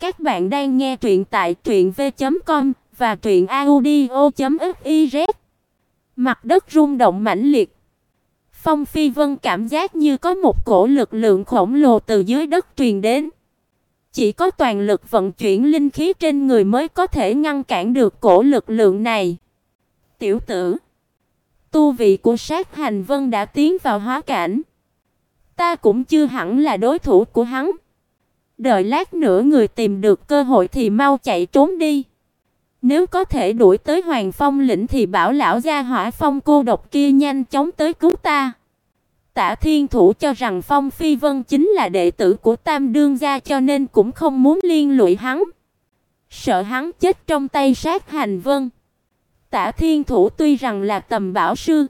Các bạn đang nghe truyện tại truyệnv.com và truyệnaudio.fiz. Mặt đất rung động mãnh liệt. Phong Phi Vân cảm giác như có một cổ lực lượng khổng lồ từ dưới đất truyền đến. Chỉ có toàn lực vận chuyển linh khí trên người mới có thể ngăn cản được cổ lực lượng này. Tiểu tử, tu vị của sát hành vân đã tiến vào hóa cảnh. Ta cũng chưa hẳn là đối thủ của hắn. Đợi lát nữa người tìm được cơ hội thì mau chạy trốn đi. Nếu có thể đuổi tới Hoàng Phong lĩnh thì bảo lão gia hỏa phong cô độc kia nhanh chóng tới cứu ta. Tả Thiên Thủ cho rằng Phong Phi Vân chính là đệ tử của Tam đương gia cho nên cũng không muốn liên lụy hắn. Sợ hắn chết trong tay sát hành vân. Tả Thiên Thủ tuy rằng là tầm bảo sư,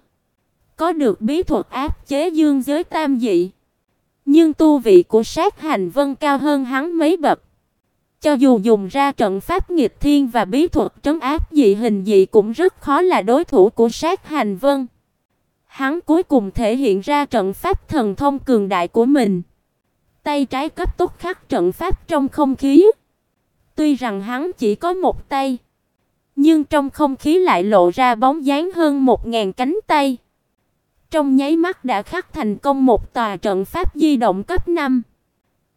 có được bí thuật áp chế dương giới tam dị, nhưng tu vị của sát hành vân cao hơn hắn mấy bậc. Cho dù dùng ra trận pháp nghịch thiên và bí thuật trấn áp dị hình dị cũng rất khó là đối thủ của sát hành vân. Hắn cuối cùng thể hiện ra trận pháp thần thông cường đại của mình. Tay trái cấp tốc khắc trận pháp trong không khí. Tuy rằng hắn chỉ có một tay, nhưng trong không khí lại lộ ra bóng dáng hơn một ngàn cánh tay. Trong nháy mắt đã khắc thành công một tòa trận pháp di động cấp 5,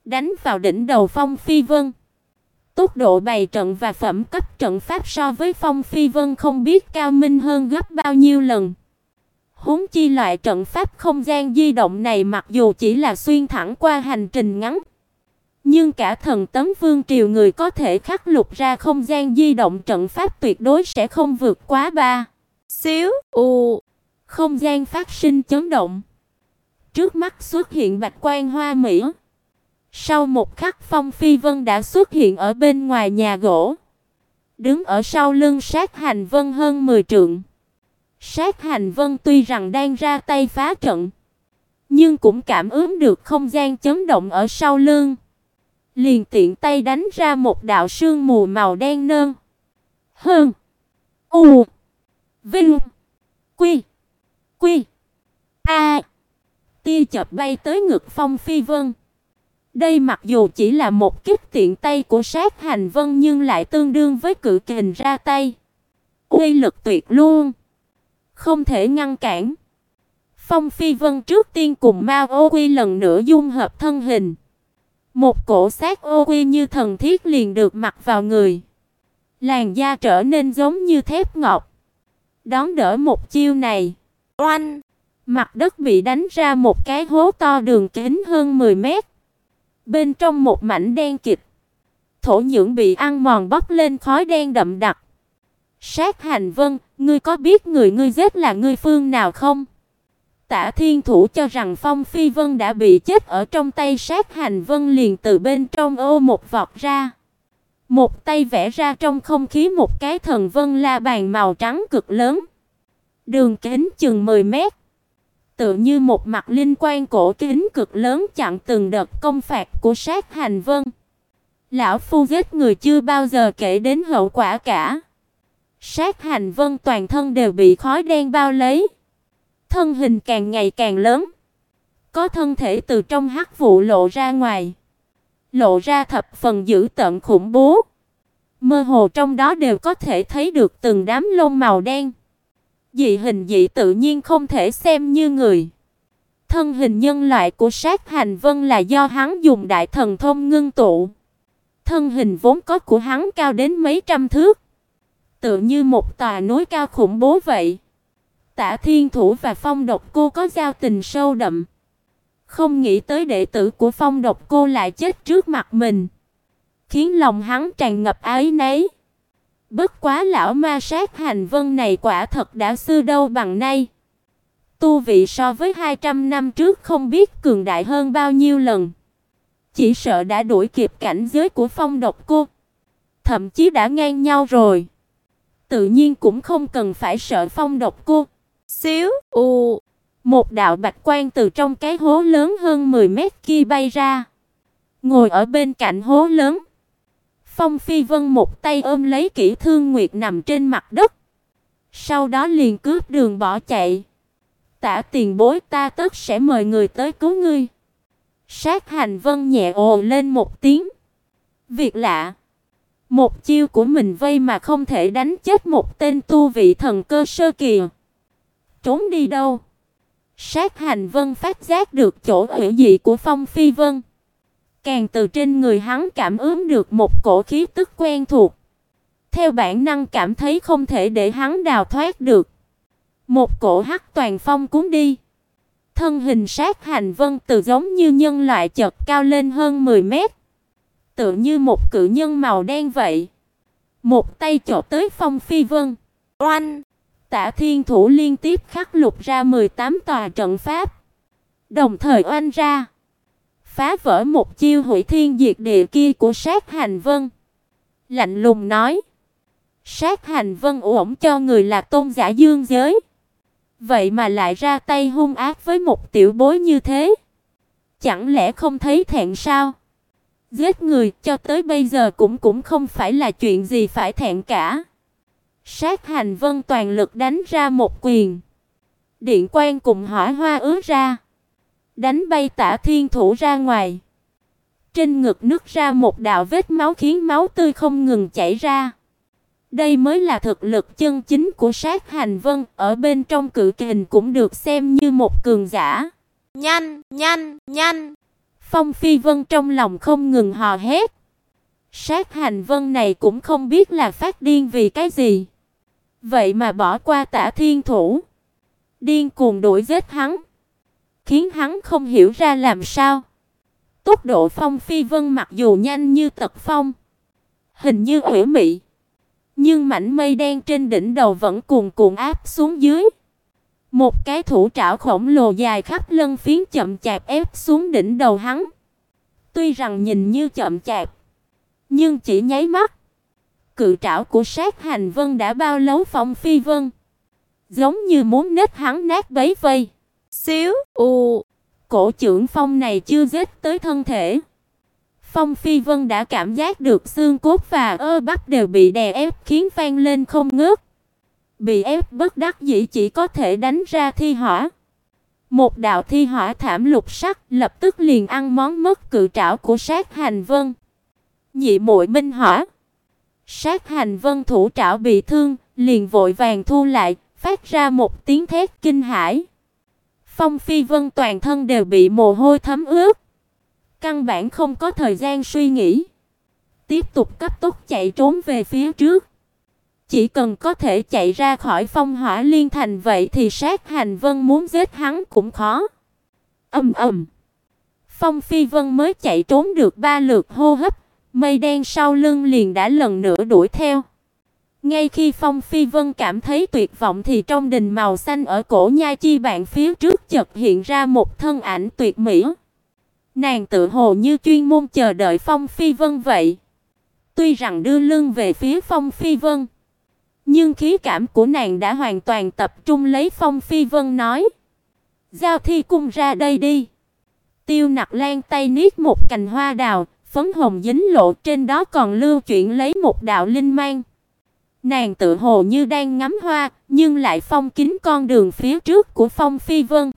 đánh vào đỉnh đầu Phong Phi Vân. Tốc độ bày trận và phẩm cấp trận pháp so với Phong Phi Vân không biết cao minh hơn gấp bao nhiêu lần. Huống chi loại trận pháp không gian di động này mặc dù chỉ là xuyên thẳng qua hành trình ngắn, nhưng cả thần tấm vương triều người có thể khắc lục ra không gian di động trận pháp tuyệt đối sẽ không vượt quá ba xíu u. Không gian phát sinh chấn động. Trước mắt xuất hiện bạch quan hoa mỹ. Sau một khắc Phong Phi Vân đã xuất hiện ở bên ngoài nhà gỗ, đứng ở sau lưng Sát Hành Vân hơn 10 trượng. Sát Hành Vân tuy rằng đang ra tay phá trận, nhưng cũng cảm ứng được không gian chấn động ở sau lưng. Liền tiện tay đánh ra một đạo sương mù màu đen nơn. Hơn. U. Vinh. Quy. Quy. A. Tia chập bay tới ngực Phong Phi Vân. Đây mặc dù chỉ là một kích tiện tay của sát hành vân nhưng lại tương đương với cự kình ra tay. Uy lực tuyệt luôn. Không thể ngăn cản. Phong Phi Vân trước tiên cùng Mao Ô Quy lần nữa dung hợp thân hình. Một cổ sát ô quy như thần thiết liền được mặc vào người. Làn da trở nên giống như thép ngọc. Đón đỡ một chiêu này. Oanh! Mặt đất bị đánh ra một cái hố to đường kính hơn 10 mét. Bên trong một mảnh đen kịt. Thổ nhưỡng bị ăn mòn bốc lên khói đen đậm đặc. Sát Hành Vân, ngươi có biết người ngươi giết là ngươi phương nào không? Tả Thiên Thủ cho rằng Phong Phi Vân đã bị chết ở trong tay sát hành vân liền từ bên trong ô một vọt ra. Một tay vẽ ra trong không khí một cái thần vân la bàn màu trắng cực lớn. Đường kính chừng 10 mét. tự như một mặt linh quan cổ kính cực lớn chặn từng đợt công phạt của sát hành vân. Lão phu giết người chưa bao giờ kể đến hậu quả cả. Sát hành vân toàn thân đều bị khói đen bao lấy thân hình càng ngày càng lớn. Có thân thể từ trong hắc vụ lộ ra ngoài, lộ ra thập phần dữ tợn khủng bố. Mơ hồ trong đó đều có thể thấy được từng đám lông màu đen. Dị hình dị tự nhiên không thể xem như người. Thân hình nhân loại của sát hành vân là do hắn dùng đại thần thông ngưng tụ. Thân hình vốn có của hắn cao đến mấy trăm thước, tựa như một tòa núi cao khủng bố vậy. Tả Thiên Thủ và Phong Độc Cô có giao tình sâu đậm. Không nghĩ tới đệ tử của Phong Độc Cô lại chết trước mặt mình, khiến lòng hắn tràn ngập ái nấy. Bất quá lão ma sát hành vân này quả thật đã xưa đâu bằng nay. Tu vị so với 200 năm trước không biết cường đại hơn bao nhiêu lần. Chỉ sợ đã đuổi kịp cảnh giới của Phong Độc Cô, thậm chí đã ngang nhau rồi. Tự nhiên cũng không cần phải sợ Phong Độc Cô. Xíu, u, một đạo bạch quang từ trong cái hố lớn hơn 10 mét kia bay ra, ngồi ở bên cạnh hố lớn. Phong Phi Vân một tay ôm lấy Kỷ Thương Nguyệt nằm trên mặt đất, sau đó liền cướp đường bỏ chạy. Tả tiền bối ta tất sẽ mời người tới cứu ngươi. Sát Hành Vân nhẹ ồ lên một tiếng, Việc lạ, một chiêu của mình vây mà không thể đánh chết một tên tu vị thần cơ sơ kỳ. Trốn đi đâu? Sát Hành Vân phát giác được chỗ hữu dị của Phong Phi Vân. Càng từ trên người hắn cảm ứng được một cổ khí tức quen thuộc. Theo bản năng cảm thấy không thể để hắn đào thoát được. Một cổ hắc toàn phong cuốn đi. Thân hình sát hành vân từ giống như nhân loại chợt cao lên hơn 10 mét. Tựa như một cự nhân màu đen vậy. Một tay chộp tới phong phi vân. Oanh! Tả thiên thủ liên tiếp khắc lục ra 18 tòa trận pháp. Đồng thời oanh ra. Phá vỡ một chiêu hủy thiên diệt địa kia của sát hành vân. Lạnh lùng nói. Sát hành vân ổn cho người là tôn giả dương giới. Vậy mà lại ra tay hung ác với một tiểu bối như thế. Chẳng lẽ không thấy thẹn sao? Giết người cho tới bây giờ cũng cũng không phải là chuyện gì phải thẹn cả. Sát hành vân toàn lực đánh ra một quyền. Điện quang cùng hỏa hoa ứa ra. Đánh bay tả thiên thủ ra ngoài. Trên ngực nứt ra một đạo vết máu khiến máu tươi không ngừng chảy ra. Đây mới là thực lực chân chính của sát hành vân, ở bên trong cự kình cũng được xem như một cường giả. Nhanh, nhanh, nhanh. Phong Phi Vân trong lòng không ngừng hò hét. Sát hành vân này cũng không biết là phát điên vì cái gì. Vậy mà bỏ qua tả thiên thủ. Điên cuồng đuổi giết hắn. Khiến hắn không hiểu ra làm sao. Tốc độ Phong Phi Vân mặc dù nhanh như tật phong. Hình như ủy mị. Nhưng mảnh mây đen trên đỉnh đầu vẫn cuồn cuộn áp xuống dưới. Một cái thủ trảo khổng lồ dài khắp lưng phiến chậm chạp ép xuống đỉnh đầu hắn. Tuy rằng nhìn như chậm chạp, nhưng chỉ nháy mắt, cự trảo của sát hành vân đã bao lấu phong phi vân, giống như muốn nết hắn nát bấy vây. Xíu, u cổ trưởng phong này chưa giết tới thân thể. Phong Phi Vân đã cảm giác được xương cốt và ơ bắp đều bị đè ép khiến vang lên không ngớt. Bị ép bất đắc dĩ chỉ có thể đánh ra thi hỏa. Một đạo thi hỏa thảm lục sắc lập tức liền ăn món mất cự trảo của sát hành vân. Nhị muội minh hỏa. Sát hành vân thủ trảo bị thương, liền vội vàng thu lại, phát ra một tiếng thét kinh hãi. Phong Phi Vân toàn thân đều bị mồ hôi thấm ướt. Căn bản không có thời gian suy nghĩ. Tiếp tục cấp tốc chạy trốn về phía trước. Chỉ cần có thể chạy ra khỏi phong hỏa liên thành vậy thì sát hành vân muốn giết hắn cũng khó. Ầm ầm. Phong Phi Vân mới chạy trốn được ba lượt hô hấp, mây đen sau lưng liền đã lần nữa đuổi theo. Ngay khi Phong Phi Vân cảm thấy tuyệt vọng thì trong đình màu xanh ở cổ nhai chi bạn phía trước chợt hiện ra một thân ảnh tuyệt mỹ. Nàng tự hồ như chuyên môn chờ đợi Phong Phi Vân vậy. Tuy rằng đưa lưng về phía Phong Phi Vân, nhưng khí cảm của nàng đã hoàn toàn tập trung lấy Phong Phi Vân nói: "Giao thi cung ra đây đi." Tiêu Nặc Lan tay niết một cành hoa đào, phấn hồng dính lộ trên đó còn lưu chuyển lấy một đạo linh mang. Nàng tự hồ như đang ngắm hoa, nhưng lại phong kín con đường phía trước của Phong Phi Vân.